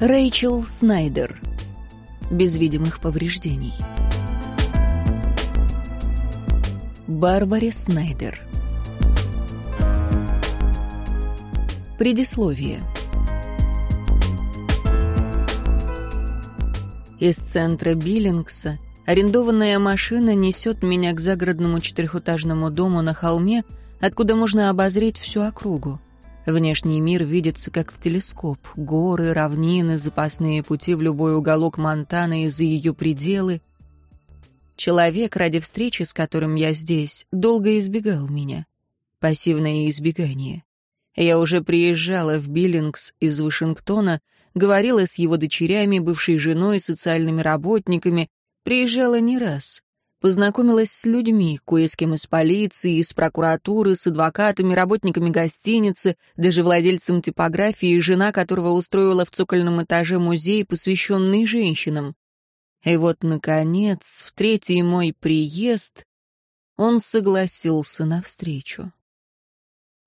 Рэйчел Снайдер. Без видимых повреждений. Барбаре Снайдер. Предисловие. Из центра Биллингса арендованная машина несет меня к загородному четырехэтажному дому на холме, откуда можно обозреть всю округу. Внешний мир видится как в телескоп. Горы, равнины, запасные пути в любой уголок Монтаны и за ее пределы. Человек, ради встречи с которым я здесь, долго избегал меня. Пассивное избегание. Я уже приезжала в Биллингс из Вашингтона, говорила с его дочерями, бывшей женой, социальными работниками, приезжала не раз познакомилась с людьми, кое с кем из полиции, из прокуратуры, с адвокатами, работниками гостиницы, даже владельцем типографии, жена которого устроила в цокольном этаже музей, посвященный женщинам. И вот, наконец, в третий мой приезд он согласился на встречу.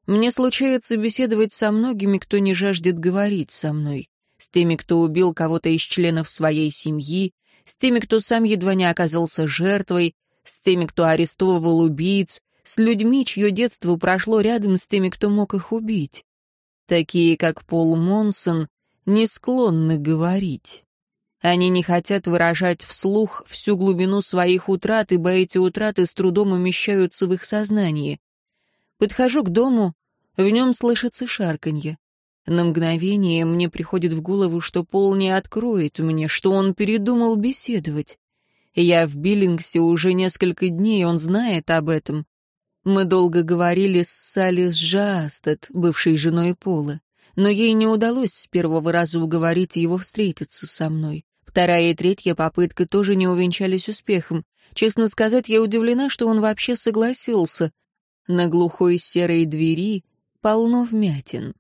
Мне случается беседовать со многими, кто не жаждет говорить со мной, с теми, кто убил кого-то из членов своей семьи, с теми, кто сам едва не оказался жертвой, с теми, кто арестовывал убийц, с людьми, чье детство прошло рядом с теми, кто мог их убить. Такие, как Пол Монсон, не склонны говорить. Они не хотят выражать вслух всю глубину своих утрат, ибо эти утраты с трудом умещаются в их сознании. Подхожу к дому, в нем слышится шарканье. На мгновение мне приходит в голову, что Пол не откроет мне, что он передумал беседовать. Я в Биллингсе уже несколько дней, он знает об этом. Мы долго говорили с Салли Жастед, бывшей женой Пола, но ей не удалось с первого раза уговорить его встретиться со мной. Вторая и третья попытка тоже не увенчались успехом. Честно сказать, я удивлена, что он вообще согласился. На глухой серой двери полно вмятин.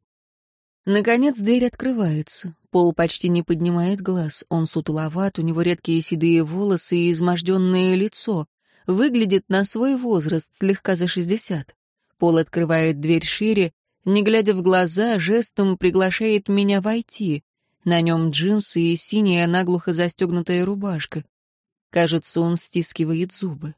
Наконец дверь открывается. Пол почти не поднимает глаз. Он сутуловат, у него редкие седые волосы и изможденное лицо. Выглядит на свой возраст, слегка за шестьдесят. Пол открывает дверь шире, не глядя в глаза, жестом приглашает меня войти. На нем джинсы и синяя наглухо застегнутая рубашка. Кажется, он стискивает зубы.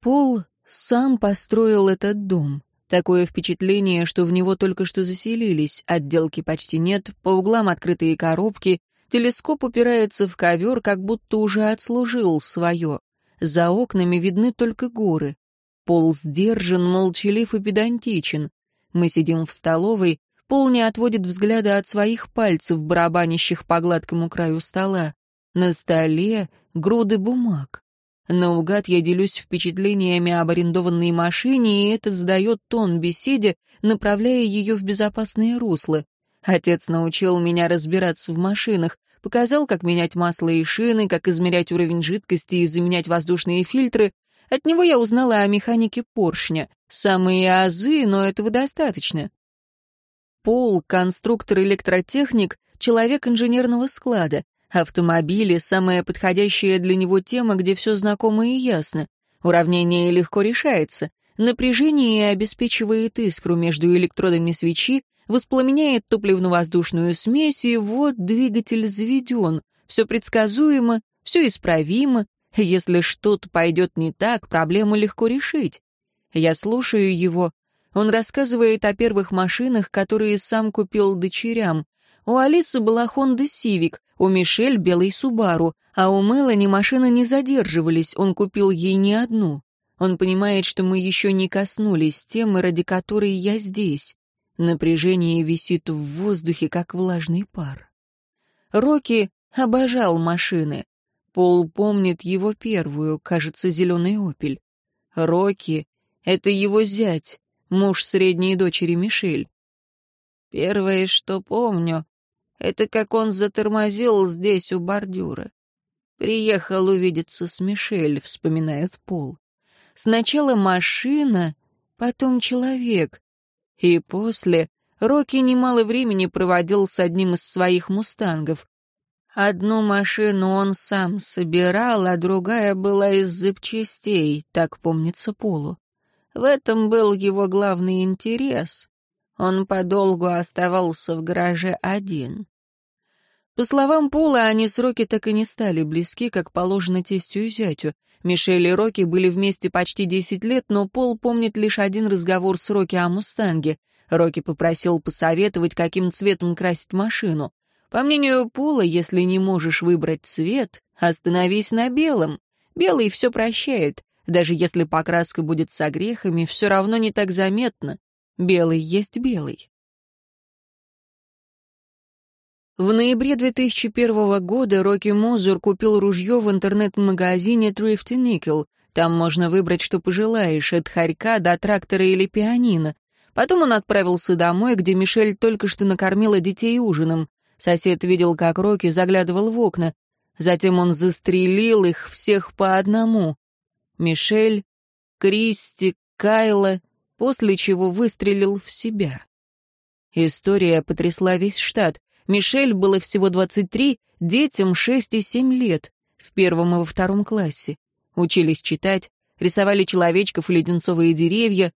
Пол сам построил этот дом. Такое впечатление, что в него только что заселились, отделки почти нет, по углам открытые коробки, телескоп упирается в ковер, как будто уже отслужил свое. За окнами видны только горы. Пол сдержан, молчалив и педантичен. Мы сидим в столовой, Пол не отводит взгляда от своих пальцев, барабанящих по гладкому краю стола. На столе груды бумаг. Наугад я делюсь впечатлениями об арендованной машине, и это задает тон беседе, направляя ее в безопасное русло. Отец научил меня разбираться в машинах, показал, как менять масло и шины, как измерять уровень жидкости и заменять воздушные фильтры. От него я узнала о механике поршня. Самые азы, но этого достаточно. Пол, конструктор-электротехник, человек инженерного склада. Автомобили — самая подходящая для него тема, где все знакомо и ясно. Уравнение легко решается. Напряжение обеспечивает искру между электродами свечи, воспламеняет топливно-воздушную смесь, и вот двигатель заведен. Все предсказуемо, все исправимо. Если что-то пойдет не так, проблему легко решить. Я слушаю его. Он рассказывает о первых машинах, которые сам купил дочерям. У Алисы была Honda Civic, у Мишель белый Субару, а у Мелани машины не задерживались, он купил ей не одну. Он понимает, что мы еще не коснулись темы, ради которой я здесь. Напряжение висит в воздухе, как влажный пар. Рокки обожал машины. Пол помнит его первую, кажется, зеленый «Опель». Рокки — это его зять, муж средней дочери Мишель. Первое, что помню, это как он затормозил здесь у бордюра. Приехал увидеться с Мишель, вспоминает Пол. Сначала машина, потом человек. И после Рокки немало времени проводил с одним из своих мустангов. Одну машину он сам собирал, а другая была из запчастей, так помнится Полу. В этом был его главный интерес. Он подолгу оставался в гараже один. По словам Пола, они с Рокки так и не стали близки, как положено тестю и зятю. Мишель и Рокки были вместе почти 10 лет, но Пол помнит лишь один разговор с Рокки о «Мустанге». Рокки попросил посоветовать, каким цветом красить машину. По мнению Пола, если не можешь выбрать цвет, остановись на белом. Белый все прощает. Даже если покраска будет с огрехами, все равно не так заметно. Белый есть белый. В ноябре 2001 года Рокки Мозур купил ружье в интернет-магазине Thrifty Nickel. Там можно выбрать, что пожелаешь, от хорька до трактора или пианино. Потом он отправился домой, где Мишель только что накормила детей ужином. Сосед видел, как Рокки заглядывал в окна. Затем он застрелил их всех по одному. Мишель, Кристи, Кайла, после чего выстрелил в себя. История потрясла весь штат. Мишель было всего 23, детям 6 и 7 лет, в первом и во втором классе. Учились читать, рисовали человечков и леденцовые деревья.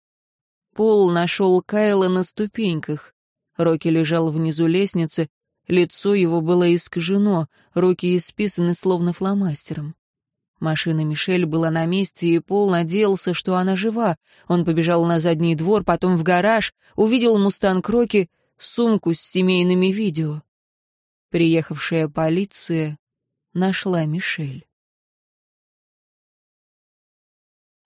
Пол нашел Кайла на ступеньках. Рокки лежал внизу лестницы, лицо его было искажено, руки исписаны словно фломастером. Машина Мишель была на месте, и Пол надеялся, что она жива. Он побежал на задний двор, потом в гараж, увидел «Мустанг Рокки», сумку с семейными видео. Приехавшая полиция нашла Мишель.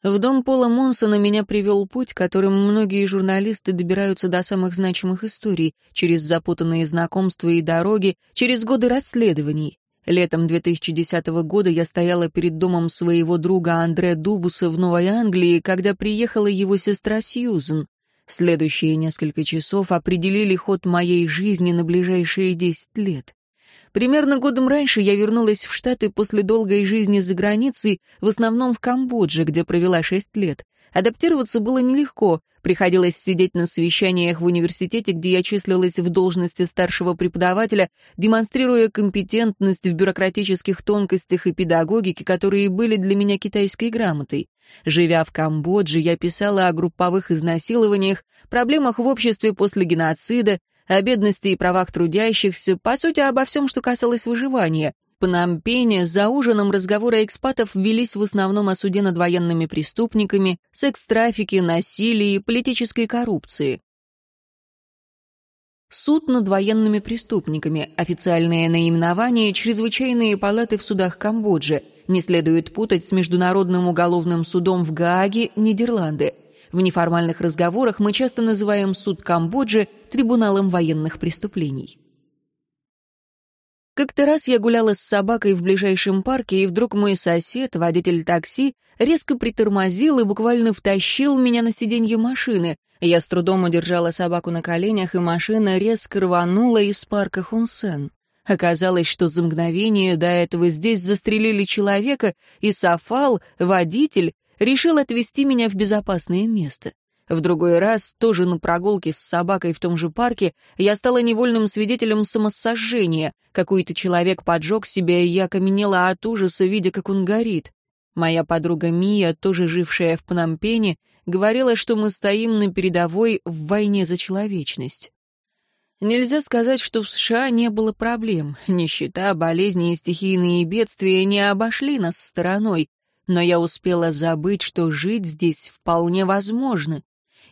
В дом Пола Монсона меня привел путь, которым многие журналисты добираются до самых значимых историй, через запутанные знакомства и дороги, через годы расследований. Летом 2010 года я стояла перед домом своего друга Андре Дубуса в Новой Англии, когда приехала его сестра Сьюзен. Следующие несколько часов определили ход моей жизни на ближайшие десять лет. Примерно годом раньше я вернулась в Штаты после долгой жизни за границей, в основном в Камбодже, где провела шесть лет. Адаптироваться было нелегко, приходилось сидеть на совещаниях в университете, где я числилась в должности старшего преподавателя, демонстрируя компетентность в бюрократических тонкостях и педагогике, которые были для меня китайской грамотой. Живя в Камбодже, я писала о групповых изнасилованиях, проблемах в обществе после геноцида, о бедности и правах трудящихся, по сути, обо всем, что касалось выживания. Пномпене за ужином разговоры экспатов велись в основном о суде над военными преступниками, секс-трафике, насилии, политической коррупции. Суд над военными преступниками – официальное наименование чрезвычайные палаты в судах Камбоджи – не следует путать с Международным уголовным судом в Гааге, Нидерланды. В неформальных разговорах мы часто называем суд Камбоджи трибуналом военных преступлений. Как-то раз я гуляла с собакой в ближайшем парке, и вдруг мой сосед, водитель такси, резко притормозил и буквально втащил меня на сиденье машины. Я с трудом удержала собаку на коленях, и машина резко рванула из парка Хунсен. Оказалось, что за мгновение до этого здесь застрелили человека, и Сафал, водитель, решил отвезти меня в безопасное место. В другой раз, тоже на прогулке с собакой в том же парке, я стала невольным свидетелем самосожжения. Какой-то человек поджег себя, и я каменела от ужаса, видя, как он горит. Моя подруга Мия, тоже жившая в Пномпене, говорила, что мы стоим на передовой в войне за человечность. Нельзя сказать, что в США не было проблем. Нищета, болезни и стихийные бедствия не обошли нас стороной. Но я успела забыть, что жить здесь вполне возможно.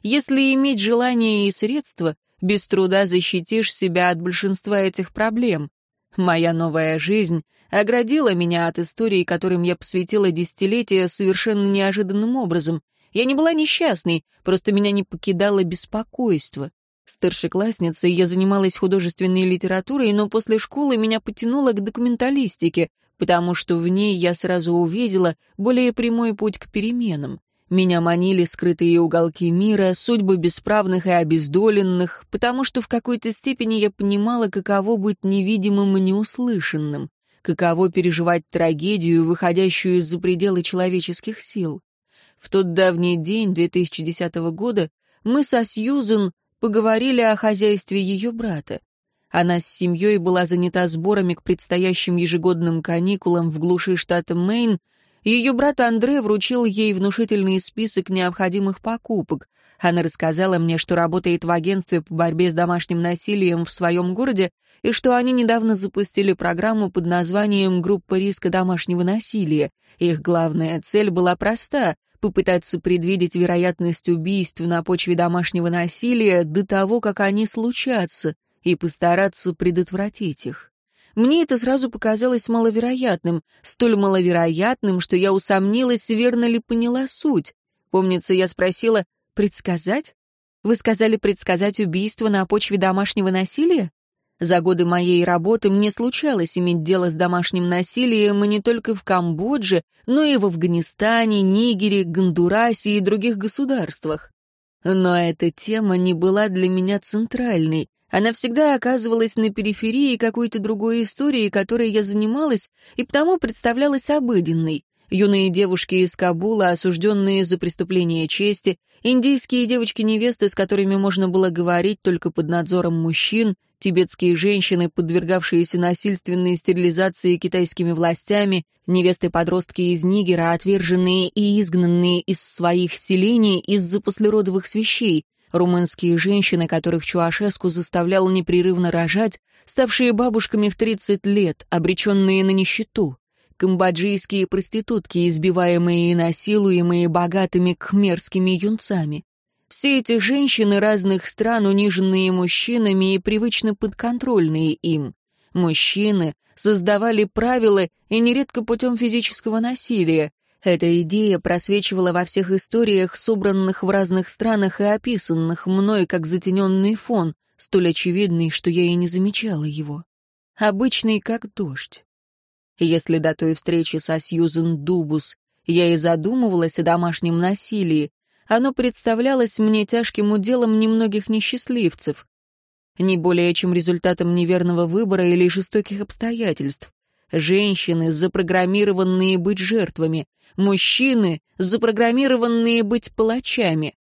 Если иметь желание и средства, без труда защитишь себя от большинства этих проблем. Моя новая жизнь оградила меня от историй, которым я посвятила десятилетия совершенно неожиданным образом. Я не была несчастной, просто меня не покидало беспокойство. Старшеклассницей я занималась художественной литературой, но после школы меня потянуло к документалистике, потому что в ней я сразу увидела более прямой путь к переменам. Меня манили скрытые уголки мира, судьбы бесправных и обездоленных, потому что в какой-то степени я понимала, каково быть невидимым и неуслышанным, каково переживать трагедию, выходящую за пределы человеческих сил. В тот давний день 2010 года мы со Сьюзен поговорили о хозяйстве ее брата. Она с семьей была занята сборами к предстоящим ежегодным каникулам в глуши штата Мэйн. Ее брат Андре вручил ей внушительный список необходимых покупок. Она рассказала мне, что работает в агентстве по борьбе с домашним насилием в своем городе и что они недавно запустили программу под названием «Группа риска домашнего насилия». Их главная цель была проста — попытаться предвидеть вероятность убийств на почве домашнего насилия до того, как они случатся, и постараться предотвратить их. Мне это сразу показалось маловероятным, столь маловероятным, что я усомнилась, верно ли поняла суть. Помнится, я спросила, предсказать? Вы сказали предсказать убийство на почве домашнего насилия? За годы моей работы мне случалось иметь дело с домашним насилием и не только в Камбодже, но и в Афганистане, Нигере, Гондурасе и других государствах. Но эта тема не была для меня центральной, она всегда оказывалась на периферии какой-то другой истории, которой я занималась, и потому представлялась обыденной. Юные девушки из Кабула, осужденные за преступление чести, индийские девочки-невесты, с которыми можно было говорить только под надзором мужчин, тибетские женщины, подвергавшиеся насильственной стерилизации китайскими властями, невесты-подростки из Нигера, отверженные и изгнанные из своих селений из-за послеродовых свещей, Румынские женщины, которых Чуашеску заставлял непрерывно рожать, ставшие бабушками в 30 лет, обреченные на нищету. Камбоджийские проститутки, избиваемые и насилуемые богатыми кхмерскими юнцами. Все эти женщины разных стран, униженные мужчинами и привычно подконтрольные им. Мужчины создавали правила и нередко путем физического насилия, эта идея просвечивала во всех историях, собранных в разных странах и описанных мной как затененный фон, столь очевидный, что я и не замечала его. Обычный, как дождь. Если до той встречи со Сьюзен Дубус я и задумывалась о домашнем насилии, оно представлялось мне тяжким уделом немногих несчастливцев, не более чем результатом неверного выбора или жестоких обстоятельств. Женщины, запрограммированные быть жертвами, мужчины, запрограммированные быть палачами.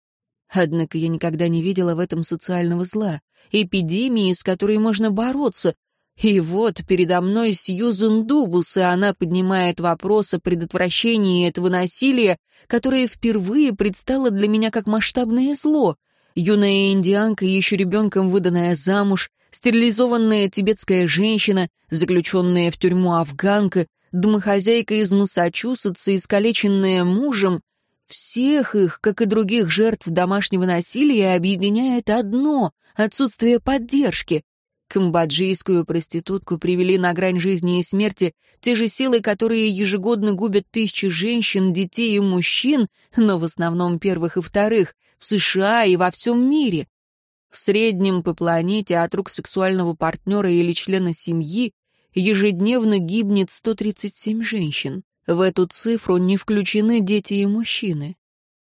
Однако я никогда не видела в этом социального зла, эпидемии, с которой можно бороться. И вот передо мной Сьюзен Дубус, и она поднимает вопрос о предотвращении этого насилия, которое впервые предстало для меня как масштабное зло. Юная индианка, еще ребенком выданная замуж, стерилизованная тибетская женщина, заключенная в тюрьму афганка, домохозяйка из Массачусетса, искалеченная мужем, всех их, как и других жертв домашнего насилия, объединяет одно — отсутствие поддержки. Камбоджийскую проститутку привели на грань жизни и смерти те же силы, которые ежегодно губят тысячи женщин, детей и мужчин, но в основном первых и вторых, в США и во всем мире. В среднем по планете от рук сексуального партнера или члена семьи ежедневно гибнет 137 женщин. В эту цифру не включены дети и мужчины.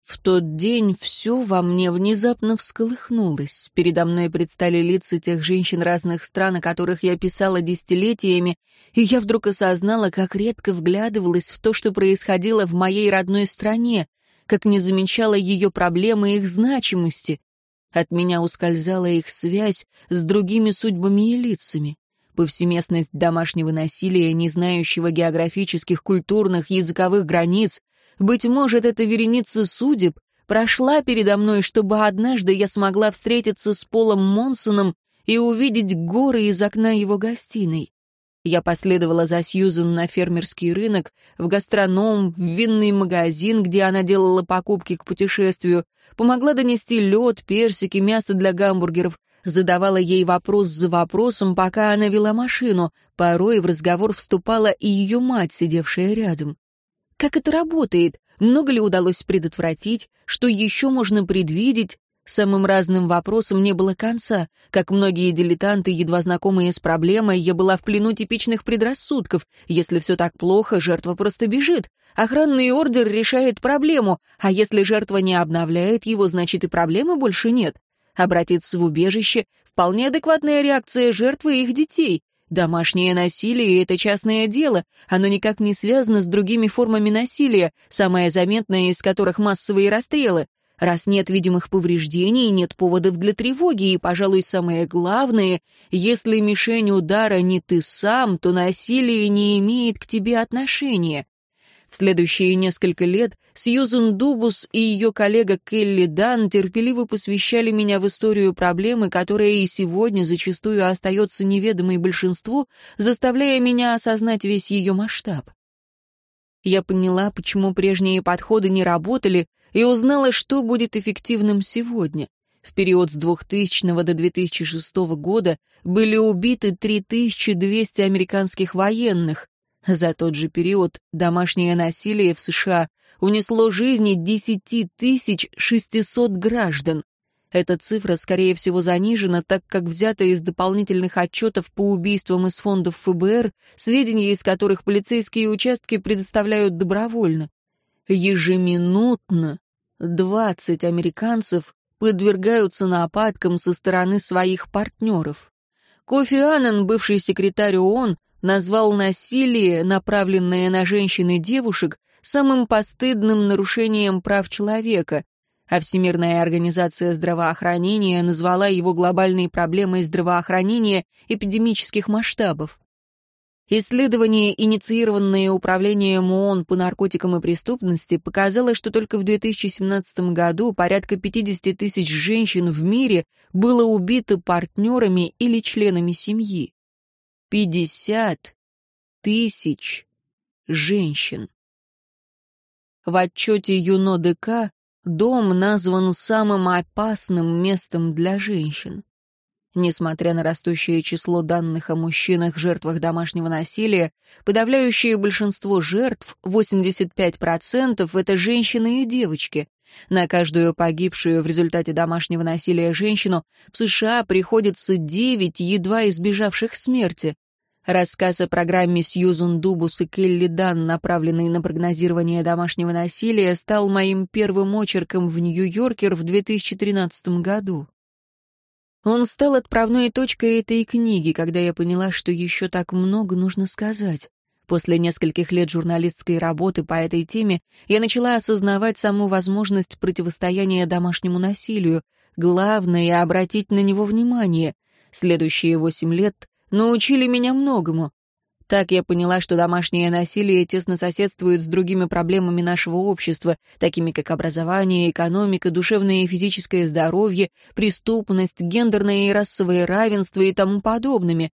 В тот день все во мне внезапно всколыхнулось. Передо мной предстали лица тех женщин разных стран, о которых я писала десятилетиями, и я вдруг осознала, как редко вглядывалась в то, что происходило в моей родной стране, как не замечала ее проблемы и их значимости, от меня ускользала их связь с другими судьбами и лицами. Повсеместность домашнего насилия, не знающего географических, культурных, языковых границ, быть может, эта вереница судеб прошла передо мной, чтобы однажды я смогла встретиться с Полом Монсоном и увидеть горы из окна его гостиной. Я последовала за Сьюзен на фермерский рынок, в гастроном, в винный магазин, где она делала покупки к путешествию, помогла донести лед, персики, мясо для гамбургеров, задавала ей вопрос за вопросом, пока она вела машину. Порой в разговор вступала и ее мать, сидевшая рядом. Как это работает? Много ли удалось предотвратить? Что еще можно предвидеть? Самым разным вопросам не было конца. Как многие дилетанты, едва знакомые с проблемой, я была в плену типичных предрассудков. Если все так плохо, жертва просто бежит. Охранный ордер решает проблему, а если жертва не обновляет его, значит и проблемы больше нет. Обратиться в убежище — вполне адекватная реакция жертвы и их детей. Домашнее насилие — это частное дело, оно никак не связано с другими формами насилия, самое заметное из которых массовые расстрелы. Раз нет видимых повреждений, нет поводов для тревоги, и, пожалуй, самое главное, если мишень удара не ты сам, то насилие не имеет к тебе отношения. В следующие несколько лет Сьюзен Дубус и ее коллега Келли Дан терпеливо посвящали меня в историю проблемы, которая и сегодня зачастую остается неведомой большинству, заставляя меня осознать весь ее масштаб. Я поняла, почему прежние подходы не работали, и узнала, что будет эффективным сегодня. В период с 2000 до 2006 года были убиты 3200 американских военных. За тот же период домашнее насилие в США унесло жизни 10 600 граждан. Эта цифра, скорее всего, занижена, так как взята из дополнительных отчетов по убийствам из фондов ФБР, сведения из которых полицейские участки предоставляют добровольно. Ежеминутно 20 американцев подвергаются нападкам со стороны своих партнеров. Кофи Аннан, бывший секретарь ООН, назвал насилие, направленное на женщин и девушек, самым постыдным нарушением прав человека, а Всемирная организация здравоохранения назвала его глобальной проблемой здравоохранения эпидемических масштабов. Исследование, инициированное Управлением ООН по наркотикам и преступности, показало, что только в 2017 году порядка 50 тысяч женщин в мире было убито партнерами или членами семьи. 50 тысяч женщин. В отчете ЮНО-ДК дом назван самым опасным местом для женщин. Несмотря на растущее число данных о мужчинах, жертвах домашнего насилия, подавляющее большинство жертв, 85%, это женщины и девочки. На каждую погибшую в результате домашнего насилия женщину в США приходится 9 едва избежавших смерти. Рассказ о программе Сьюзен Дубус и Келли Дан, направленный на прогнозирование домашнего насилия, стал моим первым очерком в Нью-Йоркер в 2013 году. Он стал отправной точкой этой книги, когда я поняла, что еще так много нужно сказать. После нескольких лет журналистской работы по этой теме я начала осознавать саму возможность противостояния домашнему насилию. Главное — обратить на него внимание. Следующие восемь лет научили меня многому. Так я поняла, что домашнее насилие тесно соседствует с другими проблемами нашего общества, такими как образование, экономика, душевное и физическое здоровье, преступность, гендерное и расовое равенство и тому подобными.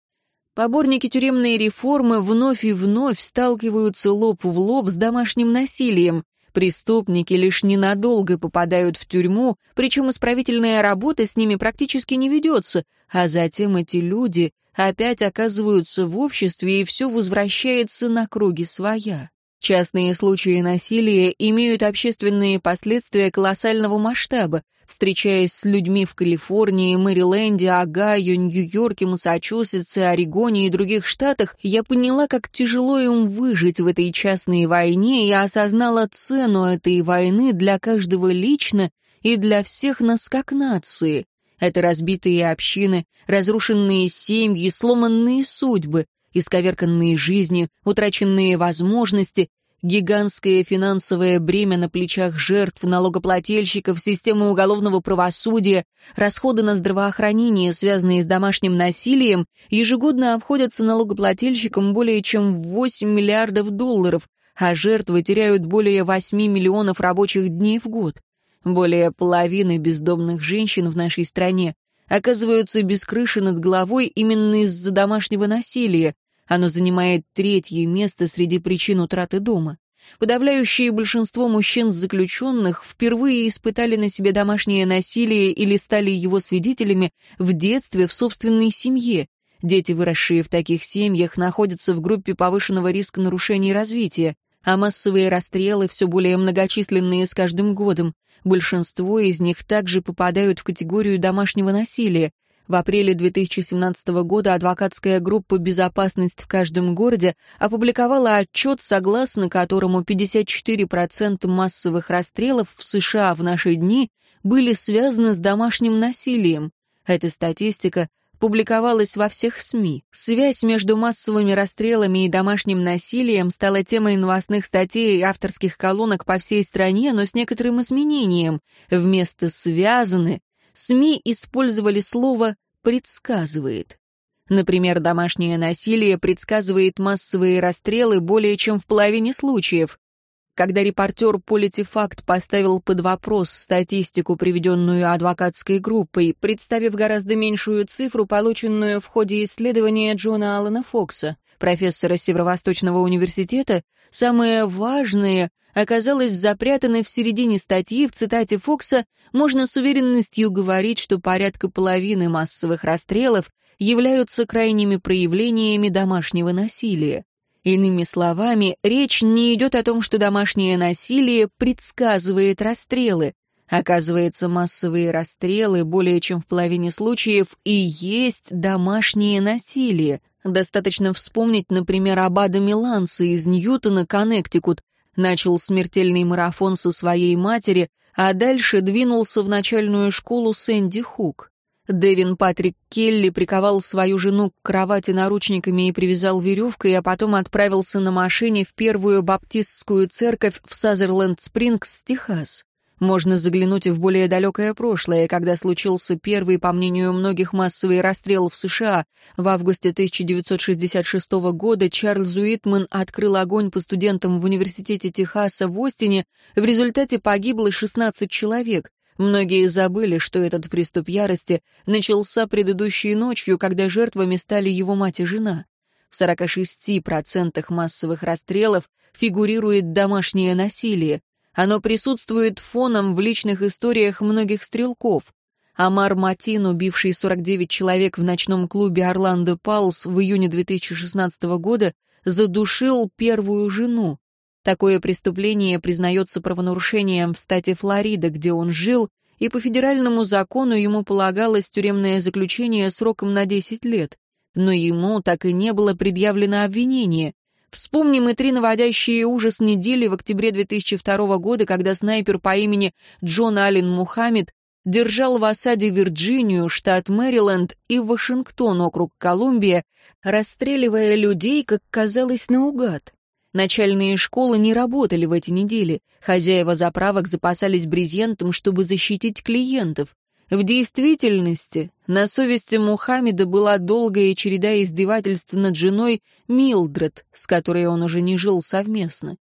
Поборники тюремной реформы вновь и вновь сталкиваются лоб в лоб с домашним насилием. Преступники лишь ненадолго попадают в тюрьму, причем исправительная работа с ними практически не ведется, а затем эти люди опять оказываются в обществе, и все возвращается на круги своя. Частные случаи насилия имеют общественные последствия колоссального масштаба. Встречаясь с людьми в Калифорнии, Мэриленде, Огайо, Нью-Йорке, Массачусетсе, Орегоне и других штатах, я поняла, как тяжело им выжить в этой частной войне и осознала цену этой войны для каждого лично и для всех нас как нации. Это разбитые общины, разрушенные семьи, сломанные судьбы, исковерканные жизни, утраченные возможности, гигантское финансовое бремя на плечах жертв, налогоплательщиков, системы уголовного правосудия, расходы на здравоохранение, связанные с домашним насилием, ежегодно обходятся налогоплательщикам более чем в 8 миллиардов долларов, а жертвы теряют более 8 миллионов рабочих дней в год. Более половины бездомных женщин в нашей стране оказываются без крыши над головой именно из-за домашнего насилия. Оно занимает третье место среди причин утраты дома. Подавляющее большинство мужчин-заключенных впервые испытали на себе домашнее насилие или стали его свидетелями в детстве в собственной семье. Дети, выросшие в таких семьях, находятся в группе повышенного риска нарушений развития, а массовые расстрелы все более многочисленные с каждым годом. Большинство из них также попадают в категорию домашнего насилия. В апреле 2017 года адвокатская группа «Безопасность в каждом городе» опубликовала отчет, согласно которому 54% массовых расстрелов в США в наши дни были связаны с домашним насилием. Эта статистика публиковалась во всех СМИ. Связь между массовыми расстрелами и домашним насилием стала темой новостных статей и авторских колонок по всей стране, но с некоторым изменением. Вместо «связаны» СМИ использовали слово «предсказывает». Например, домашнее насилие предсказывает массовые расстрелы более чем в половине случаев. Когда репортер Политифакт поставил под вопрос статистику, приведенную адвокатской группой, представив гораздо меньшую цифру, полученную в ходе исследования Джона Аллена Фокса, профессора Северо-Восточного университета, самые важные оказалось запрятаны в середине статьи в цитате Фокса, можно с уверенностью говорить, что порядка половины массовых расстрелов являются крайними проявлениями домашнего насилия. Иными словами, речь не идет о том, что домашнее насилие предсказывает расстрелы. Оказывается, массовые расстрелы более чем в половине случаев и есть домашнее насилие. Достаточно вспомнить, например, Абада Миланса из Ньютона, Коннектикут. Начал смертельный марафон со своей матери, а дальше двинулся в начальную школу Сэнди Хук. Дэвин Патрик Келли приковал свою жену к кровати наручниками и привязал веревкой, а потом отправился на машине в первую баптистскую церковь в Сазерленд-Спрингс, Техас. Можно заглянуть и в более далекое прошлое, когда случился первый, по мнению многих, массовый расстрел в США. В августе 1966 года Чарльз Уитман открыл огонь по студентам в Университете Техаса в Остине. В результате погибло 16 человек. Многие забыли, что этот приступ ярости начался предыдущей ночью, когда жертвами стали его мать и жена. В 46% массовых расстрелов фигурирует домашнее насилие. Оно присутствует фоном в личных историях многих стрелков. Амар Матин, убивший 49 человек в ночном клубе «Орландо Палс» в июне 2016 года, задушил первую жену. Такое преступление признается правонарушением в штате Флорида, где он жил, и по федеральному закону ему полагалось тюремное заключение сроком на 10 лет. Но ему так и не было предъявлено обвинение. Вспомним и три наводящие ужас недели в октябре 2002 года, когда снайпер по имени Джон Аллен Мухаммед держал в осаде Вирджинию, штат Мэриленд и Вашингтон, округ Колумбия, расстреливая людей, как казалось, наугад. Начальные школы не работали в эти недели. Хозяева заправок запасались брезентом, чтобы защитить клиентов. В действительности, на совести Мухаммеда была долгая череда издевательств над женой Милдред, с которой он уже не жил совместно.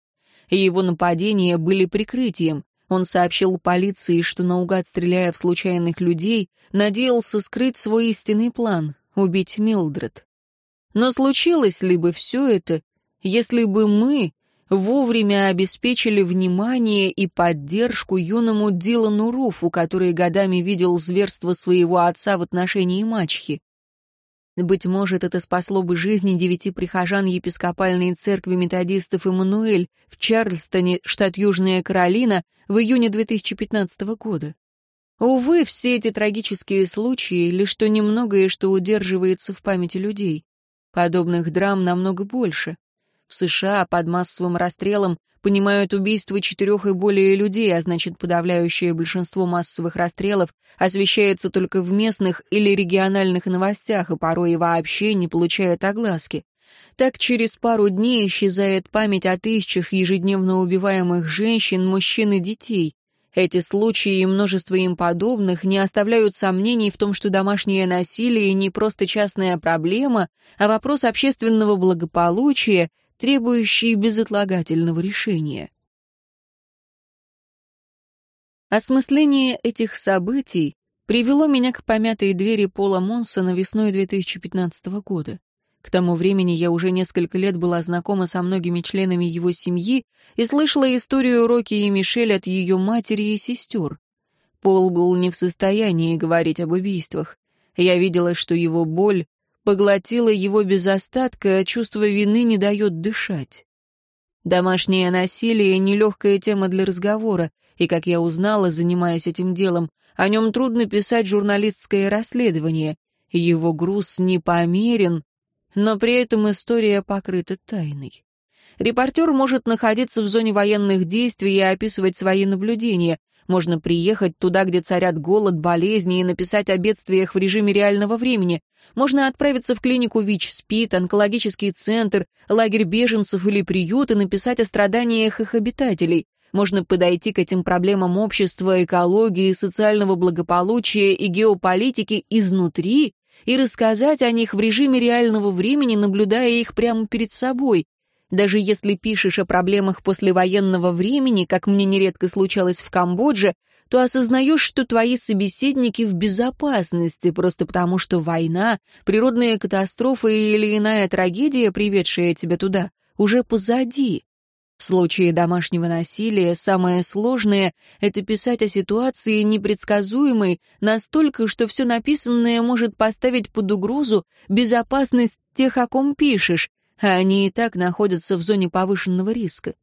Его нападения были прикрытием. Он сообщил полиции, что наугад стреляя в случайных людей, надеялся скрыть свой истинный план — убить Милдред. Но случилось ли бы все это, если бы мы вовремя обеспечили внимание и поддержку юному Дилану Руфу, который годами видел зверство своего отца в отношении мачехи. Быть может, это спасло бы жизни девяти прихожан епископальной церкви методистов Эммануэль в Чарльстоне, штат Южная Каролина, в июне 2015 года. Увы, все эти трагические случаи — лишь то немногое, что удерживается в памяти людей. Подобных драм намного больше. В США под массовым расстрелом понимают убийство четырех и более людей, а значит, подавляющее большинство массовых расстрелов освещается только в местных или региональных новостях и порой вообще не получает огласки. Так через пару дней исчезает память о тысячах ежедневно убиваемых женщин, мужчин и детей. Эти случаи и множество им подобных не оставляют сомнений в том, что домашнее насилие не просто частная проблема, а вопрос общественного благополучия требующие безотлагательного решения. Осмысление этих событий привело меня к помятой двери Пола Монсона весной 2015 года. К тому времени я уже несколько лет была знакома со многими членами его семьи и слышала историю Рокки и Мишель от ее матери и сестер. Пол был не в состоянии говорить об убийствах. Я видела, что его боль поглотила его без остатка, а чувство вины не дает дышать. Домашнее насилие — нелегкая тема для разговора, и, как я узнала, занимаясь этим делом, о нем трудно писать журналистское расследование. Его груз непомерен, но при этом история покрыта тайной. Репортер может находиться в зоне военных действий и описывать свои наблюдения, можно приехать туда, где царят голод, болезни, и написать о бедствиях в режиме реального времени. Можно отправиться в клинику ВИЧ-СПИД, онкологический центр, лагерь беженцев или приют и написать о страданиях их обитателей. Можно подойти к этим проблемам общества, экологии, социального благополучия и геополитики изнутри и рассказать о них в режиме реального времени, наблюдая их прямо перед собой. Даже если пишешь о проблемах послевоенного времени, как мне нередко случалось в Камбодже, то осознаешь, что твои собеседники в безопасности, просто потому что война, природные катастрофы или иная трагедия, приведшая тебя туда, уже позади. В случае домашнего насилия самое сложное — это писать о ситуации непредсказуемой настолько, что все написанное может поставить под угрозу безопасность тех, о ком пишешь, а они и так находятся в зоне повышенного риска.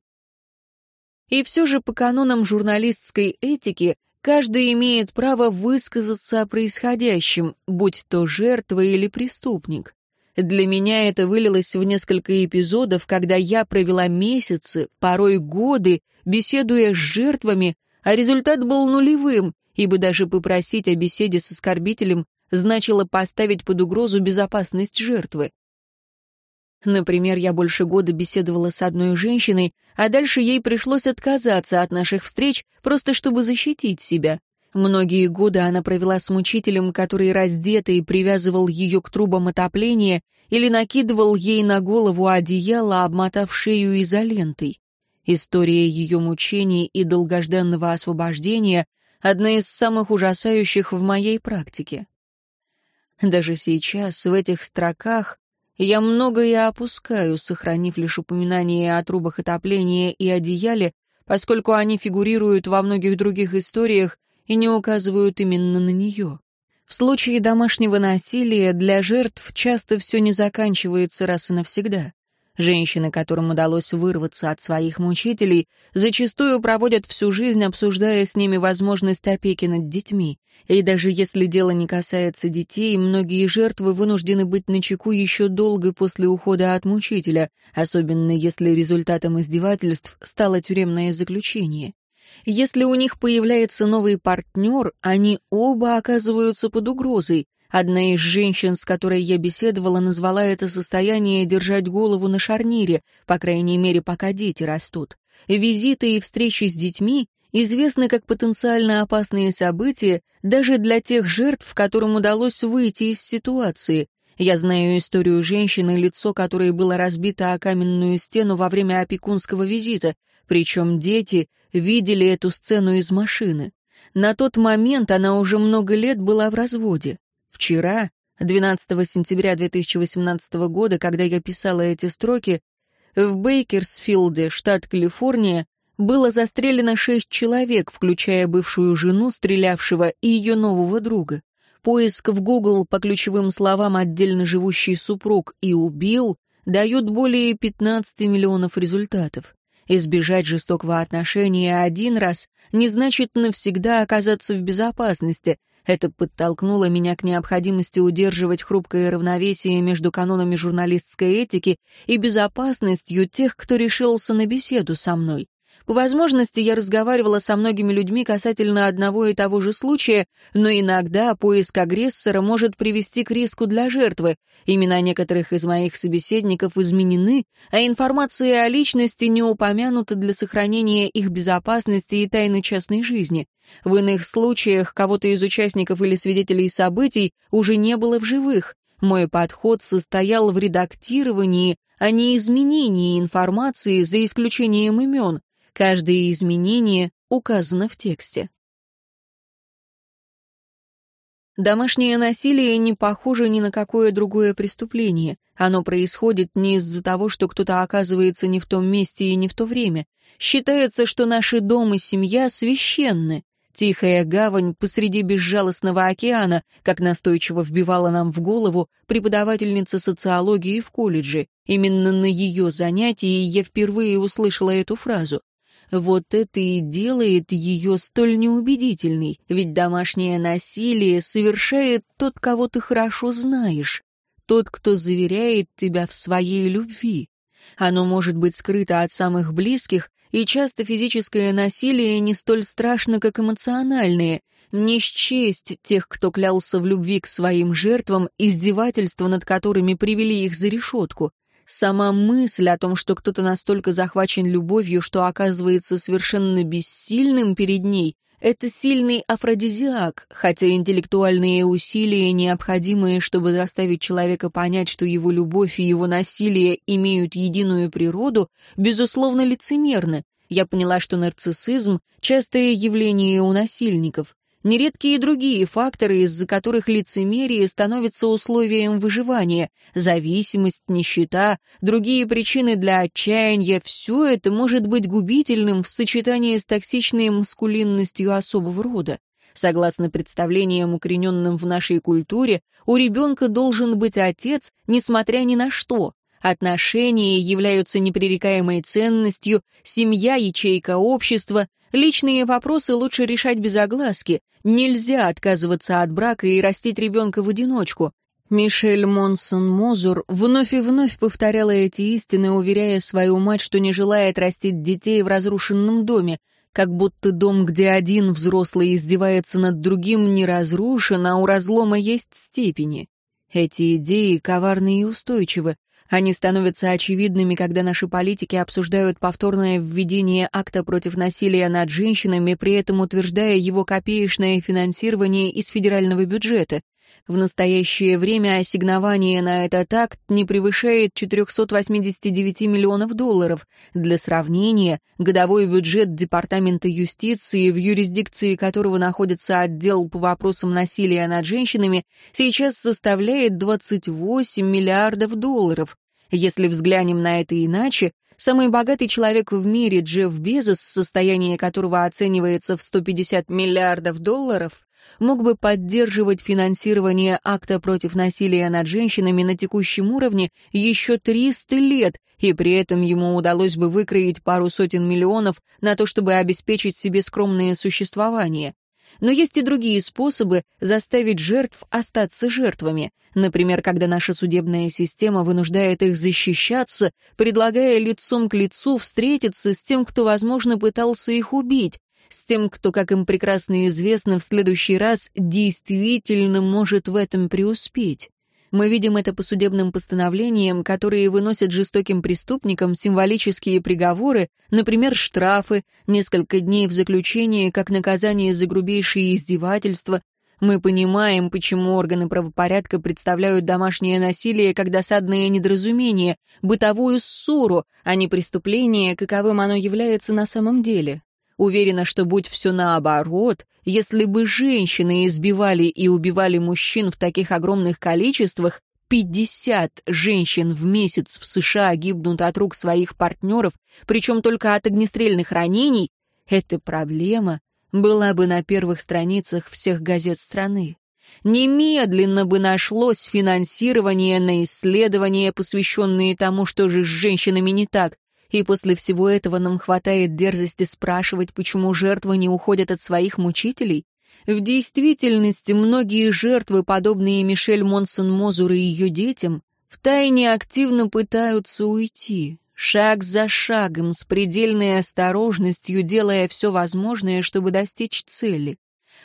И все же по канонам журналистской этики каждый имеет право высказаться о происходящем, будь то жертва или преступник. Для меня это вылилось в несколько эпизодов, когда я провела месяцы, порой годы, беседуя с жертвами, а результат был нулевым, ибо даже попросить о беседе с оскорбителем значило поставить под угрозу безопасность жертвы. Например, я больше года беседовала с одной женщиной, а дальше ей пришлось отказаться от наших встреч, просто чтобы защитить себя. Многие годы она провела с мучителем, который раздетый привязывал ее к трубам отопления или накидывал ей на голову одеяло, обмотав шею изолентой. История ее мучений и долгожданного освобождения — одна из самых ужасающих в моей практике. Даже сейчас, в этих строках, я многое опускаю, сохранив лишь упоминание о трубах отопления и одеяле, поскольку они фигурируют во многих других историях и не указывают именно на нее. В случае домашнего насилия для жертв часто все не заканчивается раз и навсегда. Женщины, которым удалось вырваться от своих мучителей, зачастую проводят всю жизнь, обсуждая с ними возможность опеки над детьми. И даже если дело не касается детей, многие жертвы вынуждены быть начеку еще долго после ухода от мучителя, особенно если результатом издевательств стало тюремное заключение. Если у них появляется новый партнер, они оба оказываются под угрозой, Одна из женщин, с которой я беседовала, назвала это состояние держать голову на шарнире, по крайней мере, пока дети растут. Визиты и встречи с детьми известны как потенциально опасные события даже для тех жертв, которым удалось выйти из ситуации. Я знаю историю женщины, лицо которой было разбито о каменную стену во время опекунского визита, причем дети видели эту сцену из машины. На тот момент она уже много лет была в разводе. Вчера, 12 сентября 2018 года, когда я писала эти строки, в Бейкерсфилде, штат Калифорния, было застрелено шесть человек, включая бывшую жену стрелявшего и ее нового друга. Поиск в Google по ключевым словам «отдельно живущий супруг» и «убил» дают более 15 миллионов результатов. Избежать жестокого отношения один раз не значит навсегда оказаться в безопасности, это подтолкнуло меня к необходимости удерживать хрупкое равновесие между канонами журналистской этики и безопасностью тех, кто решился на беседу со мной. По возможности я разговаривала со многими людьми касательно одного и того же случая, но иногда поиск агрессора может привести к риску для жертвы. Имена некоторых из моих собеседников изменены, а информация о личности не упомянута для сохранения их безопасности и тайны частной жизни. В иных случаях кого-то из участников или свидетелей событий уже не было в живых. Мой подход состоял в редактировании, а не изменении информации за исключением имен. Каждое изменение указано в тексте. Домашнее насилие не похоже ни на какое другое преступление. Оно происходит не из-за того, что кто-то оказывается не в том месте и не в то время. Считается, что наши дом и семья священны. Тихая гавань посреди безжалостного океана, как настойчиво вбивала нам в голову преподавательница социологии в колледже. Именно на ее занятии я впервые услышала эту фразу. Вот это и делает ее столь неубедительной, ведь домашнее насилие совершает тот, кого ты хорошо знаешь, тот, кто заверяет тебя в своей любви. Оно может быть скрыто от самых близких, и часто физическое насилие не столь страшно, как эмоциональное. Не счесть тех, кто клялся в любви к своим жертвам, издевательства над которыми привели их за решетку. Сама мысль о том, что кто-то настолько захвачен любовью, что оказывается совершенно бессильным перед ней, Это сильный афродизиак, хотя интеллектуальные усилия, необходимые, чтобы заставить человека понять, что его любовь и его насилие имеют единую природу, безусловно лицемерны. Я поняла, что нарциссизм — частое явление у насильников. Нередки и другие факторы, из-за которых лицемерие становится условием выживания. Зависимость, нищета, другие причины для отчаяния — все это может быть губительным в сочетании с токсичной маскулинностью особого рода. Согласно представлениям, укорененным в нашей культуре, у ребенка должен быть отец, несмотря ни на что. Отношения являются непререкаемой ценностью, семья — ячейка общества, личные вопросы лучше решать без огласки, нельзя отказываться от брака и растить ребенка в одиночку. Мишель Монсон Мозур вновь и вновь повторяла эти истины, уверяя свою мать, что не желает растить детей в разрушенном доме, как будто дом, где один взрослый издевается над другим, не разрушен, а у разлома есть степени. Эти идеи коварны и устойчивы. Они становятся очевидными, когда наши политики обсуждают повторное введение акта против насилия над женщинами, при этом утверждая его копеечное финансирование из федерального бюджета. В настоящее время ассигнование на этот акт не превышает 489 миллионов долларов. Для сравнения, годовой бюджет Департамента юстиции, в юрисдикции которого находится отдел по вопросам насилия над женщинами, сейчас составляет 28 миллиардов долларов. Если взглянем на это иначе, самый богатый человек в мире Джефф Безос, состояние которого оценивается в 150 миллиардов долларов, мог бы поддерживать финансирование акта против насилия над женщинами на текущем уровне еще 300 лет, и при этом ему удалось бы выкроить пару сотен миллионов на то, чтобы обеспечить себе скромное существование. Но есть и другие способы заставить жертв остаться жертвами. Например, когда наша судебная система вынуждает их защищаться, предлагая лицом к лицу встретиться с тем, кто, возможно, пытался их убить, с тем, кто, как им прекрасно известно, в следующий раз действительно может в этом преуспеть. Мы видим это по судебным постановлениям, которые выносят жестоким преступникам символические приговоры, например, штрафы, несколько дней в заключении как наказание за грубейшие издевательства. Мы понимаем, почему органы правопорядка представляют домашнее насилие как досадное недоразумение, бытовую ссору, а не преступление, каковым оно является на самом деле. Уверена, что будь все наоборот, если бы женщины избивали и убивали мужчин в таких огромных количествах, 50 женщин в месяц в США гибнут от рук своих партнеров, причем только от огнестрельных ранений, эта проблема была бы на первых страницах всех газет страны. Немедленно бы нашлось финансирование на исследования, посвященные тому, что же с женщинами не так, и после всего этого нам хватает дерзости спрашивать, почему жертвы не уходят от своих мучителей? В действительности многие жертвы, подобные Мишель Монсон-Мозур и ее детям, втайне активно пытаются уйти, шаг за шагом, с предельной осторожностью, делая все возможное, чтобы достичь цели.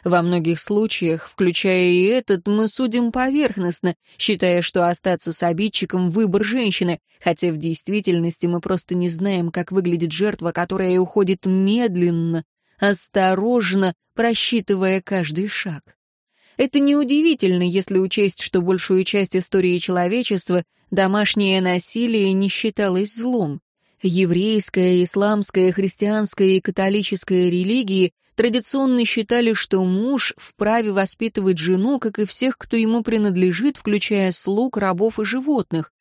Во многих случаях, включая и этот, мы судим поверхностно, считая, что остаться с обидчиком — выбор женщины, хотя в действительности мы просто не знаем, как выглядит жертва, которая уходит медленно, осторожно, просчитывая каждый шаг. Это неудивительно, если учесть, что большую часть истории человечества домашнее насилие не считалось злом. Еврейская, исламская, христианская и католическая религии традиционно считали, что муж вправе воспитывать жену, как и всех, кто ему принадлежит, включая слуг, рабов и животных.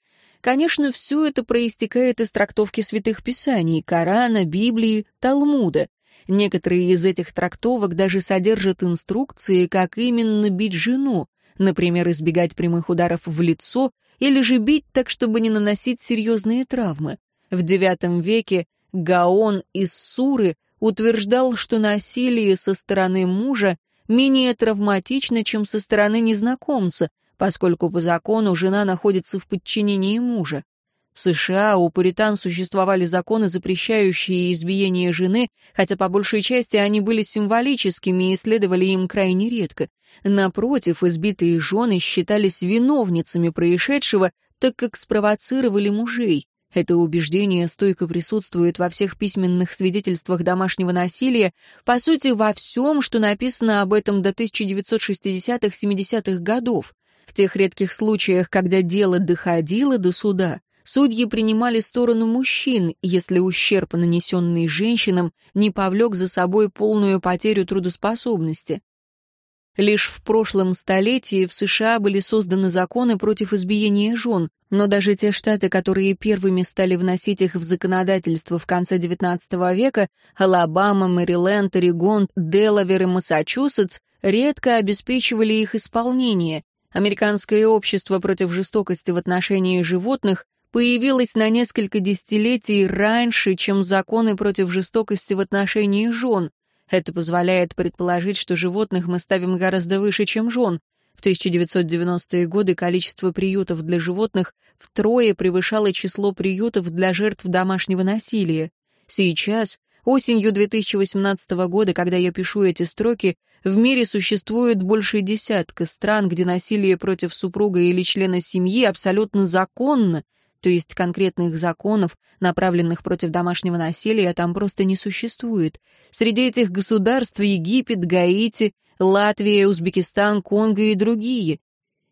Конечно, все это проистекает из трактовки святых писаний, Корана, Библии, Талмуда. Некоторые из этих трактовок даже содержат инструкции, как именно бить жену, например, избегать прямых ударов в лицо или же бить так, чтобы не наносить серьезные травмы. В IX веке Гаон из Суры утверждал, что насилие со стороны мужа менее травматично, чем со стороны незнакомца, поскольку по закону жена находится в подчинении мужа. В США у пуритан существовали законы, запрещающие избиение жены, хотя по большей части они были символическими и следовали им крайне редко. Напротив, избитые жены считались виновницами происшедшего, так как спровоцировали мужей. Это убеждение стойко присутствует во всех письменных свидетельствах домашнего насилия, по сути, во всем, что написано об этом до 1960-70-х годов. В тех редких случаях, когда дело доходило до суда, судьи принимали сторону мужчин, если ущерб, нанесенный женщинам, не повлек за собой полную потерю трудоспособности. Лишь в прошлом столетии в США были созданы законы против избиения жен, но даже те штаты, которые первыми стали вносить их в законодательство в конце XIX века, Алабама, Мэриленд, Орегон, Делавер и Массачусетс, редко обеспечивали их исполнение. Американское общество против жестокости в отношении животных появилось на несколько десятилетий раньше, чем законы против жестокости в отношении жен — это позволяет предположить, что животных мы ставим гораздо выше, чем жен. В 1990-е годы количество приютов для животных втрое превышало число приютов для жертв домашнего насилия. Сейчас, осенью 2018 года, когда я пишу эти строки, в мире существует больше десятка стран, где насилие против супруга или члена семьи абсолютно законно, то есть конкретных законов, направленных против домашнего насилия, там просто не существует. Среди этих государств Египет, Гаити, Латвия, Узбекистан, Конго и другие.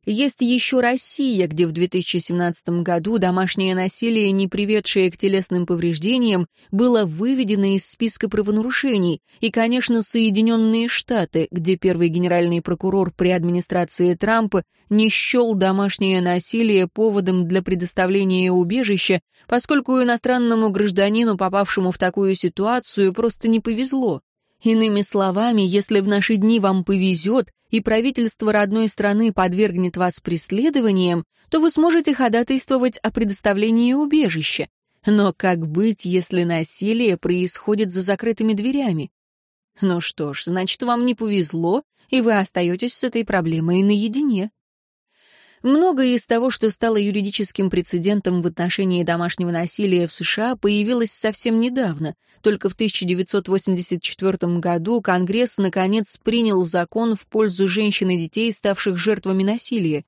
Есть еще Россия, где в 2017 году домашнее насилие, не приведшее к телесным повреждениям, было выведено из списка правонарушений, и, конечно, Соединенные Штаты, где первый генеральный прокурор при администрации Трампа не счел домашнее насилие поводом для предоставления убежища, поскольку иностранному гражданину, попавшему в такую ситуацию, просто не повезло. Иными словами, если в наши дни вам повезет, и правительство родной страны подвергнет вас преследованиям, то вы сможете ходатайствовать о предоставлении убежища. Но как быть, если насилие происходит за закрытыми дверями? Ну что ж, значит, вам не повезло, и вы остаетесь с этой проблемой наедине. Многое из того, что стало юридическим прецедентом в отношении домашнего насилия в США, появилось совсем недавно. Только в 1984 году Конгресс наконец принял закон в пользу женщин и детей, ставших жертвами насилия.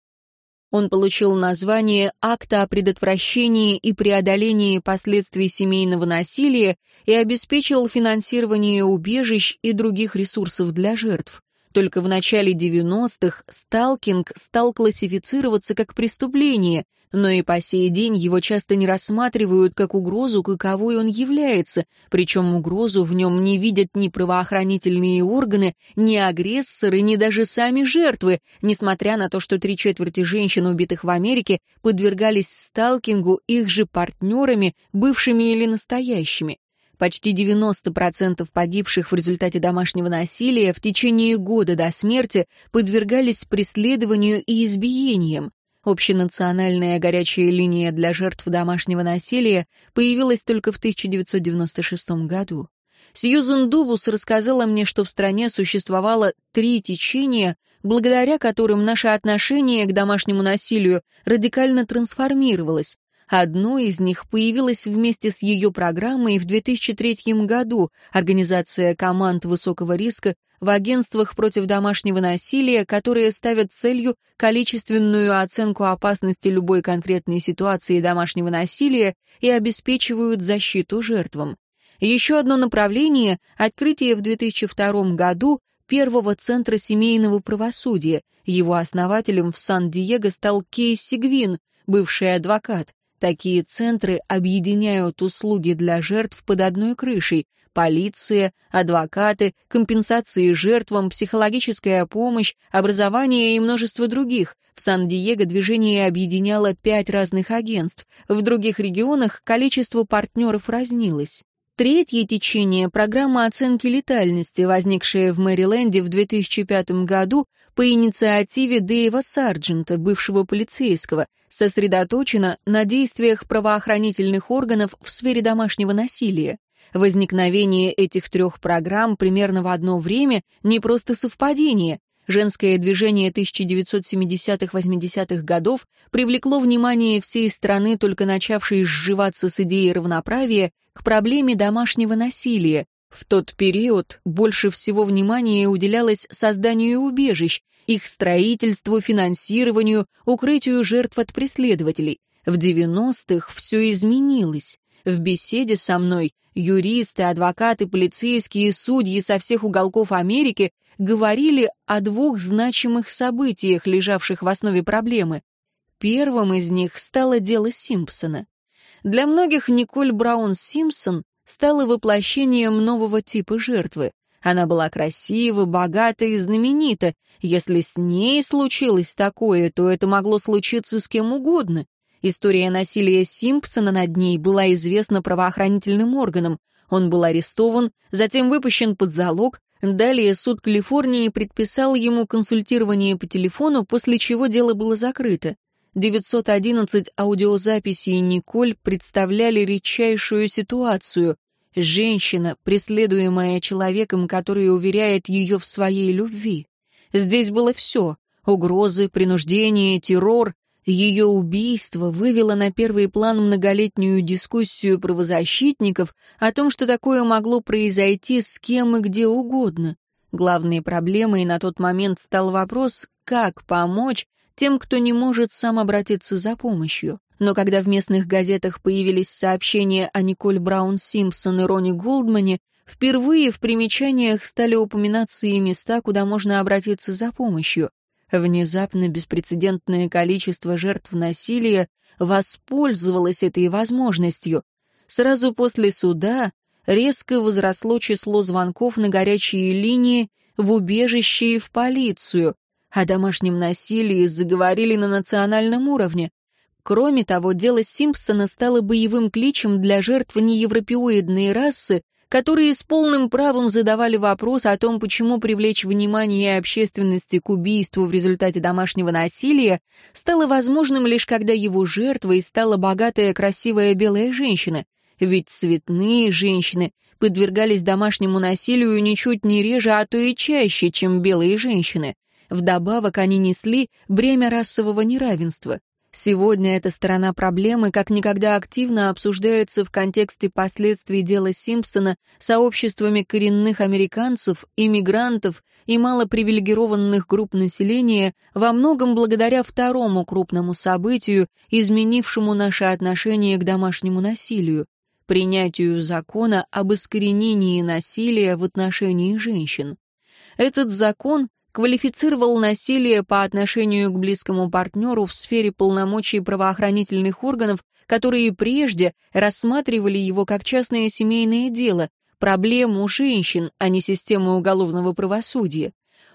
Он получил название «Акта о предотвращении и преодолении последствий семейного насилия» и обеспечил финансирование убежищ и других ресурсов для жертв. Только в начале 90-х сталкинг стал классифицироваться как преступление, но и по сей день его часто не рассматривают как угрозу, каковой он является, причем угрозу в нем не видят ни правоохранительные органы, ни агрессоры, ни даже сами жертвы, несмотря на то, что три четверти женщин, убитых в Америке, подвергались сталкингу их же партнерами, бывшими или настоящими. Почти 90% погибших в результате домашнего насилия в течение года до смерти подвергались преследованию и избиениям. Общенациональная горячая линия для жертв домашнего насилия появилась только в 1996 году. Сьюзен Дубус рассказала мне, что в стране существовало три течения, благодаря которым наше отношение к домашнему насилию радикально трансформировалось, Одно из них появилось вместе с ее программой в 2003 году «Организация команд высокого риска в агентствах против домашнего насилия, которые ставят целью количественную оценку опасности любой конкретной ситуации домашнего насилия и обеспечивают защиту жертвам. Еще одно направление — открытие в 2002 году первого центра семейного правосудия. Его основателем в Сан-Диего стал Кейси Гвин, бывший адвокат. Такие центры объединяют услуги для жертв под одной крышей — полиция, адвокаты, компенсации жертвам, психологическая помощь, образование и множество других. В Сан-Диего движение объединяло пять разных агентств. В других регионах количество партнеров разнилось. Третье течение — программа оценки летальности, возникшая в Мэриленде в 2005 году по инициативе Дэйва Сарджента, бывшего полицейского, сосредоточена на действиях правоохранительных органов в сфере домашнего насилия. Возникновение этих трех программ примерно в одно время не просто совпадение. Женское движение 1970-80-х годов привлекло внимание всей страны, только начавшей сживаться с идеей равноправия, к проблеме домашнего насилия. В тот период больше всего внимания уделялось созданию убежищ, их строительству, финансированию, укрытию жертв от преследователей. В 90-х все изменилось. В беседе со мной юристы, адвокаты, полицейские, судьи со всех уголков Америки говорили о двух значимых событиях, лежавших в основе проблемы. Первым из них стало дело Симпсона. Для многих Николь Браун Симпсон стала воплощением нового типа жертвы. Она была красива, богата и знаменита. Если с ней случилось такое, то это могло случиться с кем угодно. История насилия Симпсона над ней была известна правоохранительным органам. Он был арестован, затем выпущен под залог, далее суд Калифорнии предписал ему консультирование по телефону, после чего дело было закрыто. 911 аудиозаписей Николь представляли редчайшую ситуацию. Женщина, преследуемая человеком, который уверяет ее в своей любви. Здесь было все — угрозы, принуждение, террор. Ее убийство вывело на первый план многолетнюю дискуссию правозащитников о том, что такое могло произойти с кем и где угодно. Главной проблемой на тот момент стал вопрос, как помочь тем, кто не может сам обратиться за помощью. Но когда в местных газетах появились сообщения о Николь Браун Симпсон и Ронни Голдмане, впервые в примечаниях стали упоминаться и места, куда можно обратиться за помощью. Внезапно беспрецедентное количество жертв насилия воспользовалось этой возможностью. Сразу после суда резко возросло число звонков на горячие линии в убежище и в полицию, о домашнем насилии заговорили на национальном уровне. Кроме того, дело Симпсона стало боевым кличем для жертв неевропеоидной расы, которые с полным правом задавали вопрос о том, почему привлечь внимание общественности к убийству в результате домашнего насилия стало возможным лишь когда его жертвой стала богатая красивая белая женщина. Ведь цветные женщины подвергались домашнему насилию ничуть не реже, а то и чаще, чем белые женщины. Вдобавок они несли бремя расового неравенства. Сегодня эта сторона проблемы как никогда активно обсуждается в контексте последствий дела Симпсона сообществами коренных американцев, иммигрантов и малопривилегированных групп населения, во многом благодаря второму крупному событию, изменившему наше отношение к домашнему насилию — принятию закона об искоренении насилия в отношении женщин. Этот закон квалифицировал насилие по отношению к близкому партнеру в сфере полномочий правоохранительных органов, которые прежде рассматривали его как частное семейное дело, проблему женщин, а не систему уголовного правосудия.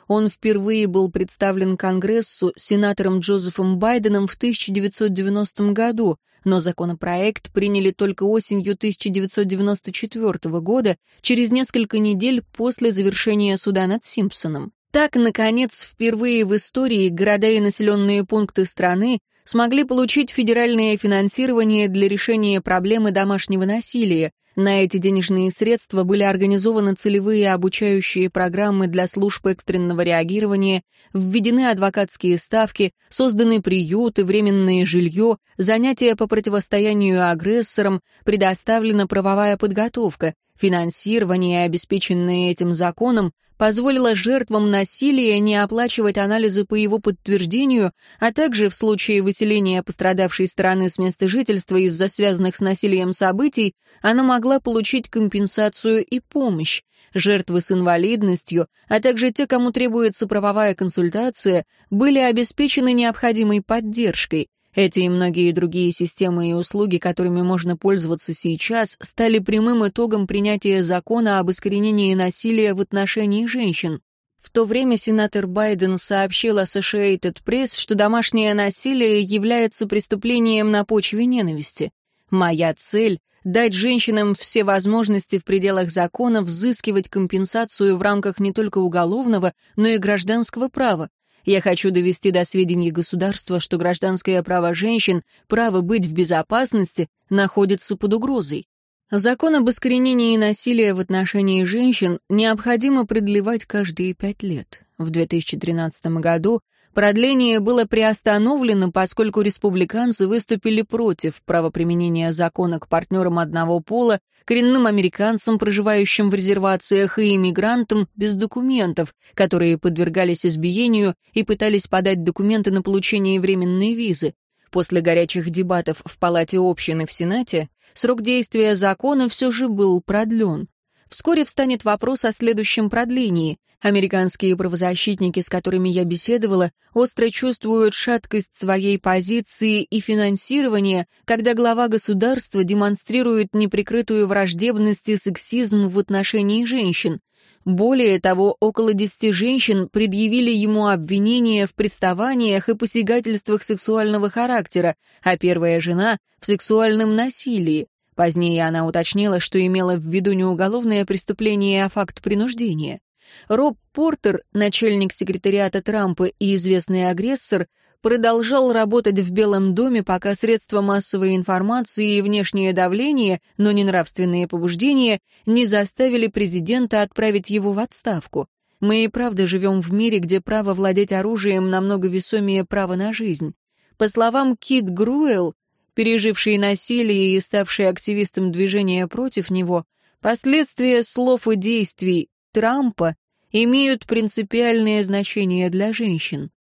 Он впервые был представлен Конгрессу сенатором Джозефом Байденом в 1990 году, но законопроект приняли только осенью 1994 года, через несколько недель после завершения суда над Симпсоном. Так, наконец, впервые в истории города и населенные пункты страны смогли получить федеральное финансирование для решения проблемы домашнего насилия. На эти денежные средства были организованы целевые обучающие программы для служб экстренного реагирования, введены адвокатские ставки, созданы приюты, временное жилье, занятия по противостоянию агрессорам, предоставлена правовая подготовка. Финансирование, обеспеченное этим законом, позволило жертвам насилия не оплачивать анализы по его подтверждению, а также в случае выселения пострадавшей стороны с места жительства из-за связанных с насилием событий, она могла получить компенсацию и помощь. Жертвы с инвалидностью, а также те, кому требуется правовая консультация, были обеспечены необходимой поддержкой. Эти и многие другие системы и услуги, которыми можно пользоваться сейчас, стали прямым итогом принятия закона об искоренении насилия в отношении женщин. В то время сенатор Байден сообщил Associated Press, что домашнее насилие является преступлением на почве ненависти. «Моя цель — дать женщинам все возможности в пределах закона взыскивать компенсацию в рамках не только уголовного, но и гражданского права. Я хочу довести до сведения государства, что гражданское право женщин, право быть в безопасности, находится под угрозой. Закон об искоренении насилия в отношении женщин необходимо продлевать каждые пять лет. В 2013 году Продление было приостановлено, поскольку республиканцы выступили против правоприменения закона к партнерам одного пола, коренным американцам, проживающим в резервациях, и иммигрантам без документов, которые подвергались избиению и пытались подать документы на получение временной визы. После горячих дебатов в Палате общин и в Сенате срок действия закона все же был продлен. Вскоре встанет вопрос о следующем продлении. Американские правозащитники, с которыми я беседовала, остро чувствуют шаткость своей позиции и финансирования, когда глава государства демонстрирует неприкрытую враждебность и сексизм в отношении женщин. Более того, около десяти женщин предъявили ему обвинения в приставаниях и посягательствах сексуального характера, а первая жена — в сексуальном насилии. Позднее она уточнила, что имела в виду не уголовное преступление, а факт принуждения. Роб Портер, начальник секретариата Трампа и известный агрессор, продолжал работать в Белом доме, пока средства массовой информации и внешнее давление, но не нравственные побуждения, не заставили президента отправить его в отставку. Мы и правда живем в мире, где право владеть оружием намного весомее права на жизнь. По словам Кит Груэлл, переживший насилие и ставший активистом движения против него, последствия слов и действий Трампа имеют принципиальное значение для женщин.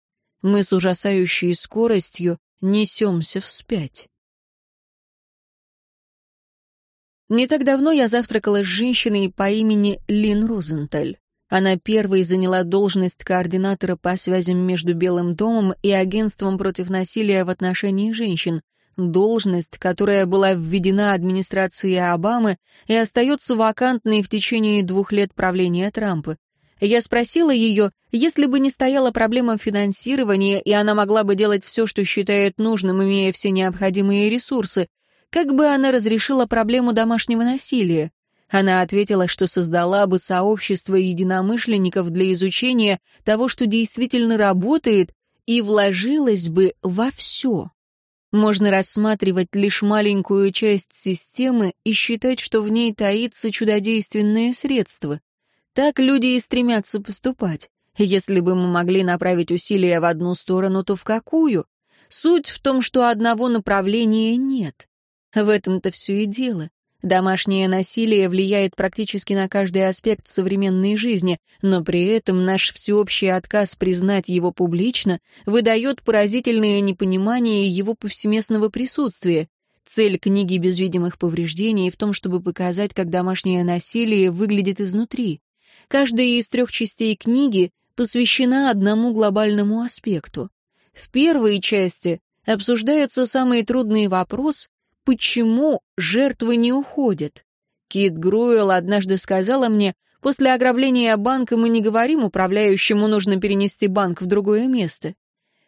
Мы с ужасающей скоростью несемся вспять. Не так давно я завтракала с женщиной по имени Лин Розенталь. Она первой заняла должность координатора по связям между Белым домом и Агентством против насилия в отношении женщин — должность, которая была введена администрацией Обамы и остается вакантной в течение двух лет правления Трампа. Я спросила ее, если бы не стояла проблема финансирования, и она могла бы делать все, что считает нужным, имея все необходимые ресурсы, как бы она разрешила проблему домашнего насилия? Она ответила, что создала бы сообщество единомышленников для изучения того, что действительно работает, и вложилась бы во все. Можно рассматривать лишь маленькую часть системы и считать, что в ней таится чудодейственное средство. Так люди и стремятся поступать. Если бы мы могли направить усилия в одну сторону, то в какую? Суть в том, что одного направления нет. В этом-то все и дело. Домашнее насилие влияет практически на каждый аспект современной жизни, но при этом наш всеобщий отказ признать его публично выдает поразительное непонимание его повсеместного присутствия. Цель книги «Без видимых повреждений» в том, чтобы показать, как домашнее насилие выглядит изнутри. Каждая из трех частей книги посвящена одному глобальному аспекту. В первой части обсуждается самый трудный вопрос почему жертвы не уходят. Кит Груэлл однажды сказала мне, после ограбления банка мы не говорим управляющему, нужно перенести банк в другое место.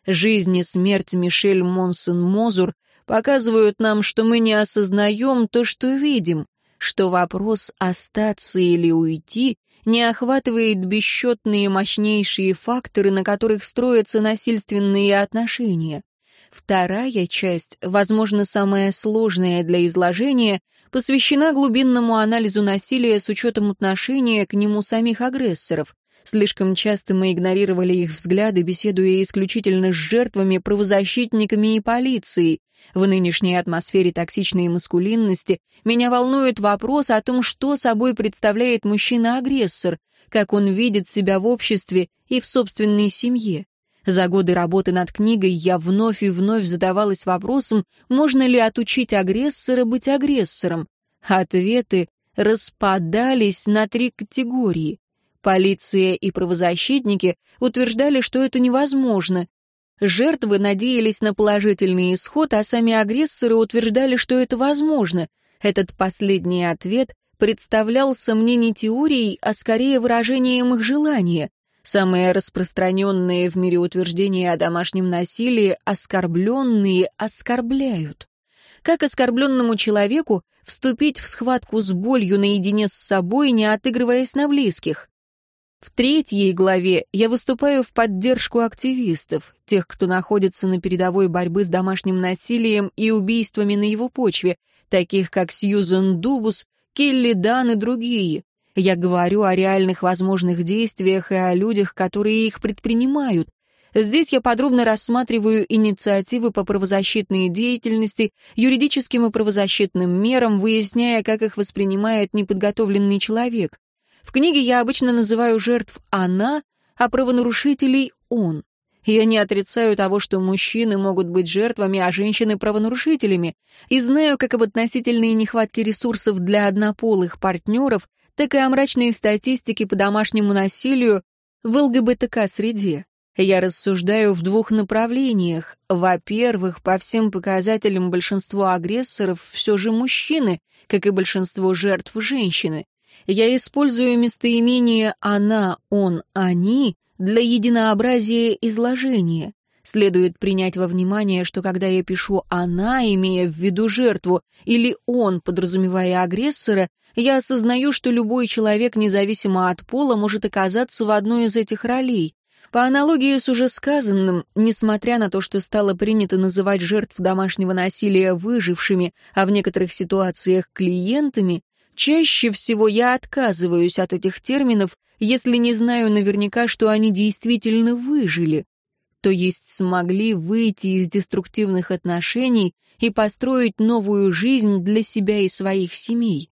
Жизнь и смерть Мишель Монсон-Мозур показывают нам, что мы не осознаем то, что видим, что вопрос остаться или уйти не охватывает бесчетные мощнейшие факторы, на которых строятся насильственные отношения. Вторая часть, возможно, самая сложная для изложения, посвящена глубинному анализу насилия с учетом отношения к нему самих агрессоров. Слишком часто мы игнорировали их взгляды, беседуя исключительно с жертвами, правозащитниками и полицией. В нынешней атмосфере токсичной маскулинности меня волнует вопрос о том, что собой представляет мужчина-агрессор, как он видит себя в обществе и в собственной семье. За годы работы над книгой я вновь и вновь задавалась вопросом, можно ли отучить агрессора быть агрессором. Ответы распадались на три категории. Полиция и правозащитники утверждали, что это невозможно. Жертвы надеялись на положительный исход, а сами агрессоры утверждали, что это возможно. Этот последний ответ представлялся мне не теорией, а скорее выражением их желания. Самые распространенные в мире утверждения о домашнем насилии — оскорбленные оскорбляют. Как оскорбленному человеку вступить в схватку с болью наедине с собой, не отыгрываясь на близких? В третьей главе я выступаю в поддержку активистов, тех, кто находится на передовой борьбы с домашним насилием и убийствами на его почве, таких как Сьюзен Дубус, Келли Дан и другие. Я говорю о реальных возможных действиях и о людях, которые их предпринимают. Здесь я подробно рассматриваю инициативы по правозащитной деятельности, юридическим и правозащитным мерам, выясняя, как их воспринимает неподготовленный человек. В книге я обычно называю жертв «она», а правонарушителей «он». Я не отрицаю того, что мужчины могут быть жертвами, а женщины — правонарушителями, и знаю как об относительной нехватке ресурсов для однополых партнеров, так и о мрачной статистике по домашнему насилию в ЛГБТК-среде. Я рассуждаю в двух направлениях. Во-первых, по всем показателям большинство агрессоров все же мужчины, как и большинство жертв женщины. Я использую местоимение «она», «он», «они» для единообразия изложения. Следует принять во внимание, что когда я пишу «она», имея в виду жертву, или «он», подразумевая агрессора, я осознаю, что любой человек, независимо от пола, может оказаться в одной из этих ролей. По аналогии с уже сказанным, несмотря на то, что стало принято называть жертв домашнего насилия выжившими, а в некоторых ситуациях клиентами, чаще всего я отказываюсь от этих терминов, если не знаю наверняка, что они действительно выжили, то есть смогли выйти из деструктивных отношений и построить новую жизнь для себя и своих семей.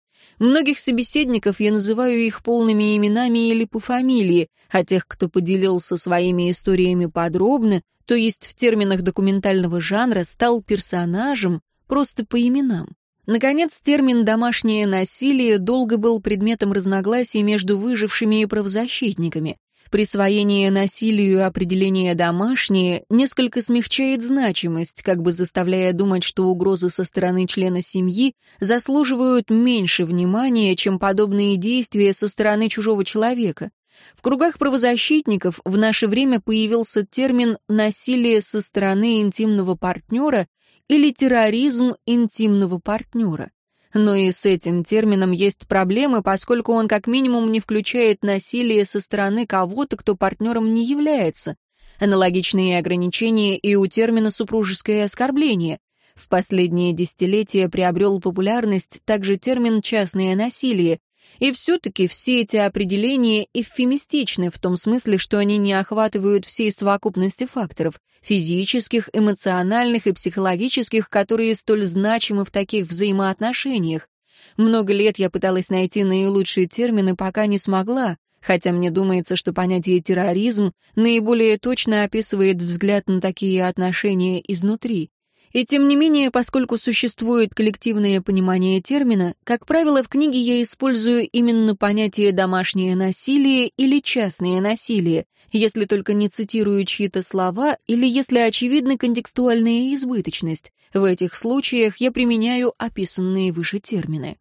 Многих собеседников я называю их полными именами или по фамилии, а тех, кто поделился своими историями подробно, то есть в терминах документального жанра, стал персонажем просто по именам. Наконец, термин «домашнее насилие» долго был предметом разногласий между выжившими и правозащитниками. Присвоение насилию определения «домашнее» несколько смягчает значимость, как бы заставляя думать, что угрозы со стороны члена семьи заслуживают меньше внимания, чем подобные действия со стороны чужого человека. В кругах правозащитников в наше время появился термин «насилие со стороны интимного партнера» или терроризм интимного партнера. Но и с этим термином есть проблемы, поскольку он как минимум не включает насилие со стороны кого-то, кто партнером не является. Аналогичные ограничения и у термина «супружеское оскорбление». В последние десятилетия приобрел популярность также термин «частное насилие», и все-таки все эти определения эвфемистичны в том смысле, что они не охватывают всей совокупности факторов — физических, эмоциональных и психологических, которые столь значимы в таких взаимоотношениях. Много лет я пыталась найти наилучшие термины, пока не смогла, хотя мне думается, что понятие терроризм наиболее точно описывает взгляд на такие отношения изнутри. И тем не менее, поскольку существует коллективное понимание термина, как правило, в книге я использую именно понятие «домашнее насилие» или «частное насилие», если только не цитирую чьи-то слова или если очевидна контекстуальная избыточность. В этих случаях я применяю описанные выше термины.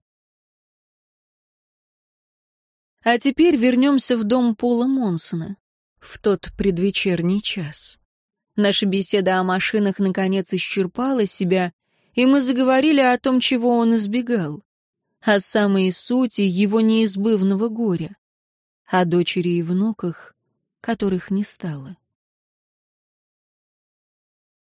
А теперь вернемся в дом Пола Монсона в тот предвечерний час. Наша беседа о машинах наконец исчерпала себя, и мы заговорили о том, чего он избегал, о самой сути его неизбывного горя, о дочери и внуках, которых не стало.